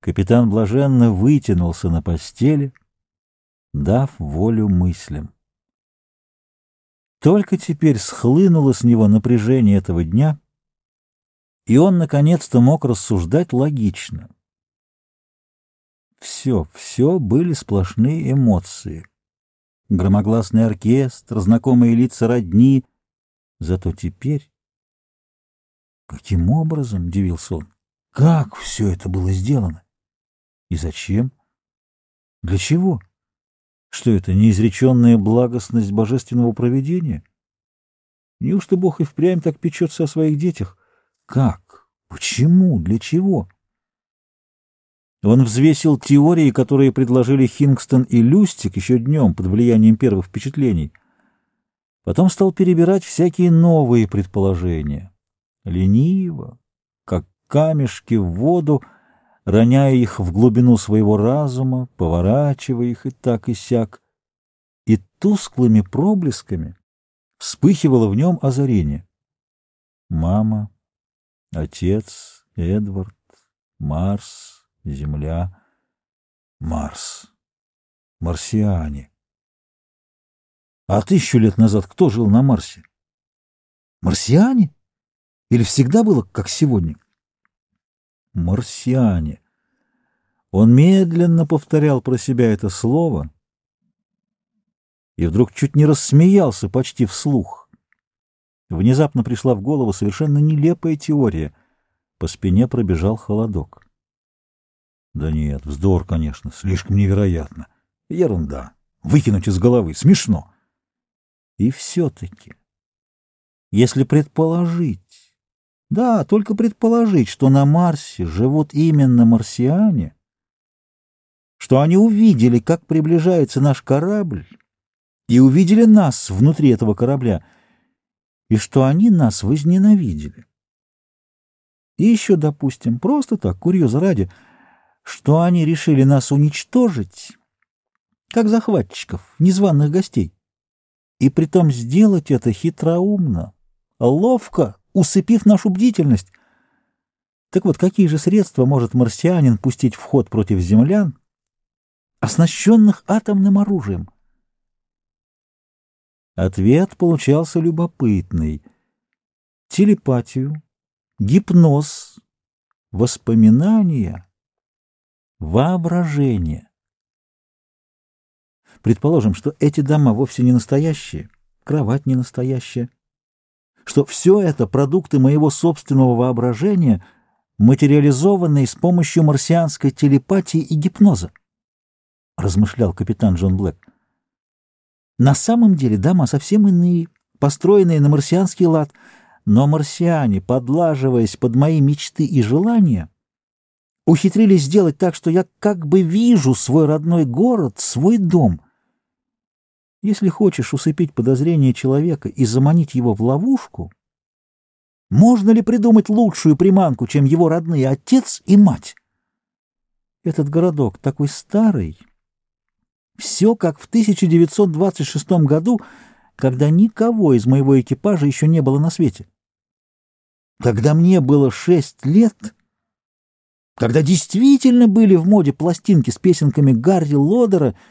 Капитан блаженно вытянулся на постели, дав волю мыслям. Только теперь схлынуло с него напряжение этого дня, и он наконец-то мог рассуждать логично. Все, все были сплошные эмоции. Громогласный оркестр, знакомые лица родни. Зато теперь... Каким образом, — дивился он, — как все это было сделано? И зачем? Для чего? Что это, неизреченная благостность божественного проведения? Неужто Бог и впрямь так печется о своих детях? Как? Почему? Для чего? Он взвесил теории, которые предложили Хингстон и Люстик еще днем под влиянием первых впечатлений. Потом стал перебирать всякие новые предположения. Лениво, как камешки в воду, роняя их в глубину своего разума, поворачивая их и так и сяк, и тусклыми проблесками вспыхивало в нем озарение. Мама, отец, Эдвард, Марс, Земля, Марс, марсиане. А тысячу лет назад кто жил на Марсе? Марсиане? Или всегда было, как сегодня? Марсиане. Он медленно повторял про себя это слово и вдруг чуть не рассмеялся почти вслух. Внезапно пришла в голову совершенно нелепая теория. По спине пробежал холодок. Да нет, вздор, конечно, слишком невероятно. Ерунда. Выкинуть из головы. Смешно. И все-таки, если предположить, да, только предположить, что на Марсе живут именно марсиане, что они увидели, как приближается наш корабль, и увидели нас внутри этого корабля, и что они нас возненавидели. И еще, допустим, просто так, курьеза ради, что они решили нас уничтожить, как захватчиков, незваных гостей, и притом сделать это хитроумно, ловко, усыпив нашу бдительность. Так вот, какие же средства может марсианин пустить в ход против землян, оснащенных атомным оружием? Ответ получался любопытный. Телепатию, гипноз, воспоминания, воображение. Предположим, что эти дома вовсе не настоящие, кровать не настоящая, что все это продукты моего собственного воображения, материализованные с помощью марсианской телепатии и гипноза, размышлял капитан Джон Блэк. На самом деле дома совсем иные, построенные на марсианский лад, но марсиане, подлаживаясь под мои мечты и желания, ухитрились сделать так, что я как бы вижу свой родной город, свой дом — если хочешь усыпить подозрение человека и заманить его в ловушку, можно ли придумать лучшую приманку, чем его родные отец и мать? Этот городок такой старый. Все как в 1926 году, когда никого из моего экипажа еще не было на свете. Когда мне было шесть лет, когда действительно были в моде пластинки с песенками Гарри Лодера —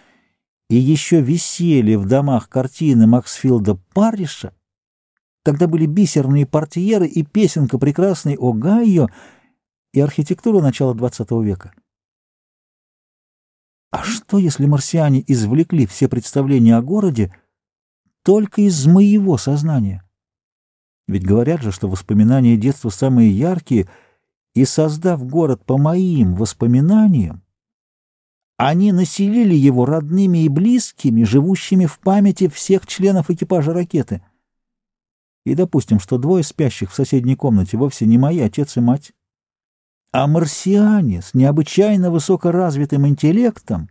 и еще висели в домах картины Максфилда Парриша, когда были бисерные портьеры и песенка прекрасной о Гайо и архитектура начала XX века. А что, если марсиане извлекли все представления о городе только из моего сознания? Ведь говорят же, что воспоминания детства самые яркие, и, создав город по моим воспоминаниям, они населили его родными и близкими, живущими в памяти всех членов экипажа ракеты. И допустим, что двое спящих в соседней комнате вовсе не мои отец и мать, а марсиане с необычайно высокоразвитым интеллектом,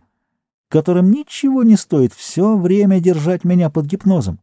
которым ничего не стоит все время держать меня под гипнозом.